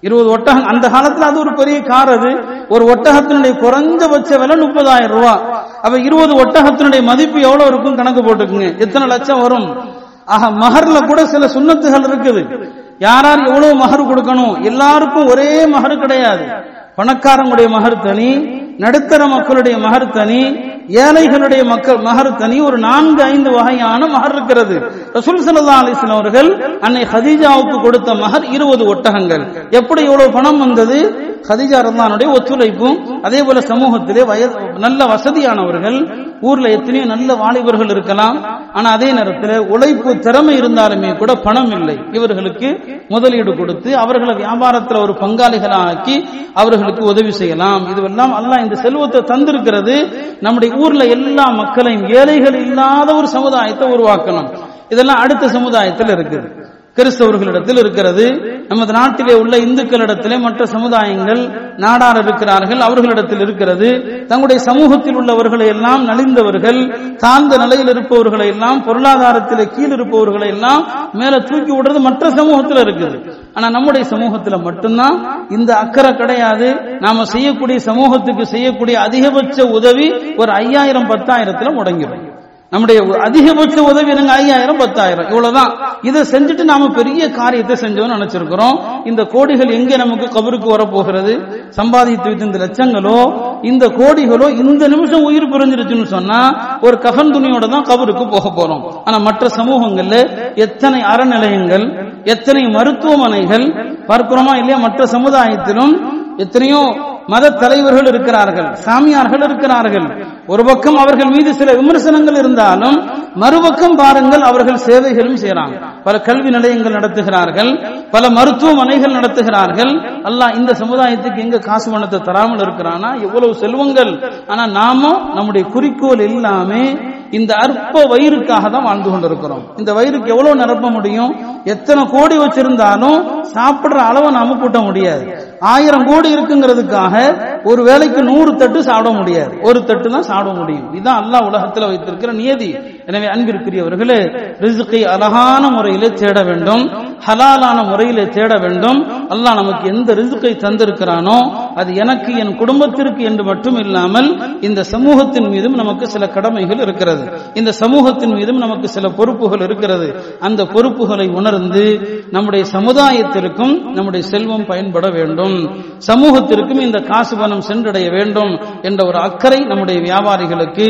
இருபது ஒட்டகம் அந்த காலத்துல அது ஒரு பெரிய கார் அது. ஒரு ஒட்டகத்தினுடைய குறைஞ்சபட்ச விலை முப்பதாயிரம் ரூபாய் அப்ப இருபது ஒட்டகத்தினுடைய மதிப்பு எவ்வளவு இருக்கும் கணக்கு போட்டுக்குங்க. எத்தனை லட்சம் வரும்? ஆக மகர்ல கூட சில சுண்ணத்துகள் இருக்குது. யாரார் எவ்வளவு மகர் கொடுக்கணும்? எல்லாருக்கும் ஒரே மகர் கிடையாது. பணக்காரங்களுடைய மகர் தனி நடுத்தர மக்களுடைய மகர் தனி ஏழைகளுடைய மக்கள் மகர் தனி ஒரு நான்கு ஐந்து வகையான மகர் இருக்கிறது. ரசூல் சல்லா அலிஸ்லாம் அவர்கள் அன்னை ஹதீஜாவுக்கு கொடுத்த மகர் இருபது ஒட்டகங்கள். எப்படி இவ்வளவு பணம் வந்தது? ஹதீஜா ரந்தானுடைய ஒத்துழைப்பும் அதே போல சமூகத்திலே வயது நல்ல வசதியானவர்கள் ஊர்ல எத்தனையோ நல்ல வாலிபர்கள் இருக்கலாம். ஆனா அதே நேரத்தில் உழைப்பு திறமை இருந்தாலுமே கூட பணம் இல்லை. இவர்களுக்கு முதலீடு கொடுத்து அவர்களை வியாபாரத்தில் ஒரு பங்காளிகளாக்கி அவர்களுக்கு உதவி செய்யலாம். இதுவெல்லாம் அல்லாஹ் இந்த செல்வத்தை தந்திருக்கிறது. நம்முடைய ஊர்ல எல்லா மக்களையும் ஏழைகள் இல்லாத ஒரு சமுதாயத்தை உருவாக்கணும் இதெல்லாம் அடுத்த சமுதாயத்தில் இருக்குது. கிறிஸ்தவர்களிடத்தில் இருக்கிறது. நமது நாட்டிலே உள்ள இந்துக்களிடத்திலே மற்ற சமுதாயங்கள் நாடார் இருக்கிறார்கள் அவர்களிடத்தில் இருக்கிறது. தங்களுடைய சமூகத்தில் உள்ளவர்களை எல்லாம் நலிந்தவர்கள் தாழ்ந்த நிலையில் இருப்பவர்களை எல்லாம் பொருளாதாரத்தில் கீழ் இருப்பவர்களை எல்லாம் மேல தூக்கி விடுறது மற்ற சமூகத்தில் இருக்குது. ஆனா நம்முடைய சமூகத்துல மட்டும்தான் இந்த அக்கறை கிடையாது. நாம செய்யக்கூடிய சமூகத்துக்கு செய்யக்கூடிய அதிகபட்ச உதவி ஒரு ஐயாயிரம் பத்தாயிரத்துல முடங்கிடும். நம்முடைய அதிகபட்ச உதவி என்னங்க? ஐயாயிரம் பத்தாயிரம். இவ்வளவுதான். இதை செஞ்சுட்டு நாம பெரிய காரியத்தை செஞ்சோம்னு நினைச்சிருக்கிறோம். இந்த கோடிகள் எங்க நமக்கு கபருக்கு வரப்போகிறது? சம்பாதித்து வைத்த இந்த லட்சங்களோ இந்த கோடிகளோ இந்த நிமிஷம் உயிர் பிரிஞ்சிருச்சுன்னு சொன்னா ஒரு கஃன் துணியோட தான் கபருக்கு போக போறோம். ஆனா மற்ற சமூகங்கள்ல எத்தனை அறநிலையங்கள் எத்தனை மருத்துவமனைகள் பார்க்கிறோமா இல்லையா? மற்ற சமுதாயத்திலும் எத்தனையோ மத தலைவர்கள் இருக்கிறார்கள் சாமியார்கள் இருக்கிறார்கள். ஒரு பக்கம் அவர்கள் மீது சில விமர்சனங்கள் இருந்தாலும் மறுபக்கம் பாருங்கள் அவர்கள் சேவைகளும் செய்யறாங்க. பல கல்வி நிலையங்கள் நடத்துகிறார்கள் பல மருத்துவமனைகள் நடத்துகிறார்கள். அல்லாஹ் இந்த சமுதாயத்துக்கு எங்க காசு பணத்தை தராமல் இருக்கிறானா? எவ்வளவு செல்வங்கள்? ஆனா நாமும் நம்முடைய குறிக்கோள் எல்லாமே இந்த அற்ப வயிறுக்காக தான் வாழ்ந்து கொண்டிருக்கிறோம். இந்த வயிறுக்கு எவ்வளவு நிரப்ப முடியும்? எத்தனை கோடி வச்சிருந்தாலும் சாப்பிடுற அளவை நாம கூட்ட முடியாது. ஆயிரம் கோடி இருக்குங்கிறதுக்காக ஒரு வேலைக்கு நூறு தட்டு சாப்பிட முடியாது. ஒரு தட்டு தான் சாப்பிட முடியும். இதுதான் அல்லாஹ் உலகத்தில் வைத்திருக்கிற நியதி. எனவே அன்பிற்குரியவர்களே ரிசுக்கை அழகான முறையிலே தேட வேண்டும் ஹலாலான முறையிலே தேட வேண்டும். அல்லாஹ் நமக்கு எந்த ரிசுக்கை தந்திருக்கிறானோ அது எனக்கு என் குடும்பத்திற்கு என்று மட்டும் இல்லாமல் இந்த சமூகத்தின் மீதும் நமக்கு சில கடமைகள் இருக்கிறது. இந்த சமூகத்தின் மீதும் நமக்கு சில பொறுப்புகள் இருக்கிறது. அந்த பொறுப்புகளை உணர்ந்து நம்முடைய சமுதாயத்திற்கும் நம்முடைய செல்வம் பயன்பட வேண்டும். சமூகத்திற்கும் இந்த காசு பணம் சென்றடைய வேண்டும் என்ற ஒரு அக்கறை நம்முடைய வியாபாரிகளுக்கு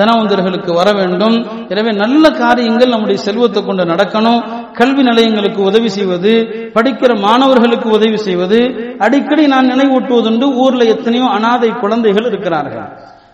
தனவந்தர்களுக்கு வர வேண்டும். எனவே நல்ல காரியங்கள் நம்முடைய செல்வத்தை கொண்டு நடக்கணும். கல்வி நிலையங்களுக்கு உதவி செய்வது படிக்கிற மாணவர்களுக்கு உதவி செய்வது. அடிக்கடி நான் நினைவூட்டுவதுண்டு ஊர்ல எத்தனையோ அனாதை குழந்தைகள் இருக்கிறார்கள்.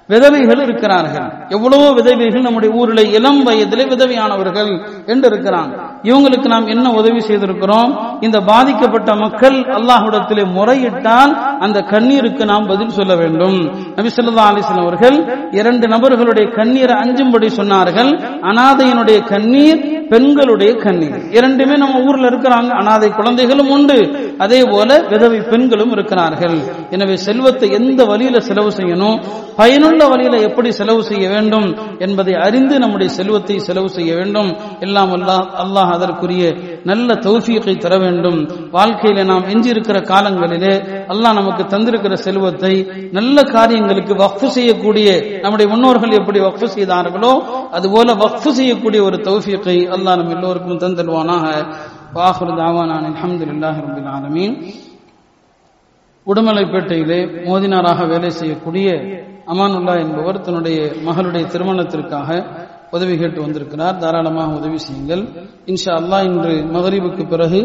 விதவைகள் இருக்கிறார்கள். எவ்வளவோ விதவைகள் நம்முடைய ஊரில் இளம் வயதிலே விதவையானவர்கள் என்று இருக்கிறாங்க. இவங்களுக்கு நாம் என்ன உதவி செய்திருக்கிறோம்? இந்த பாதிக்கப்பட்ட மக்கள் அல்லாஹுடத்திலே முறையிட்டால் அந்த கண்ணீருக்கு நாம் பதில் சொல்ல வேண்டும். நபிசல்லா அலிஸ்லாம் அவர்கள் இரண்டு நபர்களுடைய கண்ணீரை அஞ்சும்படி சொன்னார்கள். அனாதையினுடைய கண்ணீர் பெண்களுடைய கண்ணீர். இரண்டுமே நம்ம ஊர்ல இருக்கிறாங்க. அனாதை குழந்தைகளும் உண்டு. அதே போல விதவை பெண்களும் இருக்கிறார்கள். எனவே செல்வத்தை எந்த வழியில செலவு செய்யணும்? பயனுள்ள வழியில எப்படி செலவு செய்ய வேண்டும் என்பதை அறிந்து நம்முடைய செல்வத்தை செலவு செய்ய வேண்டும். எல்லாம் அல்லாஹ் அல்லாஹ் அதற்குரிய நல்ல தௌஃபியத்தை தர வேண்டும். வாழ்க்கையில நாம் எஞ்சியிருக்கிற காலங்களிலே அல்லாஹ் நமக்கு தந்திருக்கிற செல்வத்தை நல்ல காரியங்களுக்கு வக்ஃபு செய்யக்கூடிய நம்முடைய முன்னோர்கள் எப்படி வக்ஃபு செய்தார்களோ அதுபோல வக்ஃபு செய்யக்கூடிய ஒரு தௌஃபியத்தை அல்லாஹ் நம்ம எல்லோருக்கும் தந்தல்வானாக வாஹுர் தாவானான் அல்ஹம்துலில்லாஹி ரபுல் ஆலமீன். உடுமலைப்பேட்டையிலே மோதினாராக வேலை செய்யக்கூடிய அமானுல்லா என்பவர் தன்னுடைய மகளுடைய திருமணத்திற்காக உதவி கேட்டு வந்திருக்கிறார். தாராளமாக உதவி செய்யுங்கள். இன்ஷா அல்லாஹ் இன்று மகரிபுக்கு பிறகு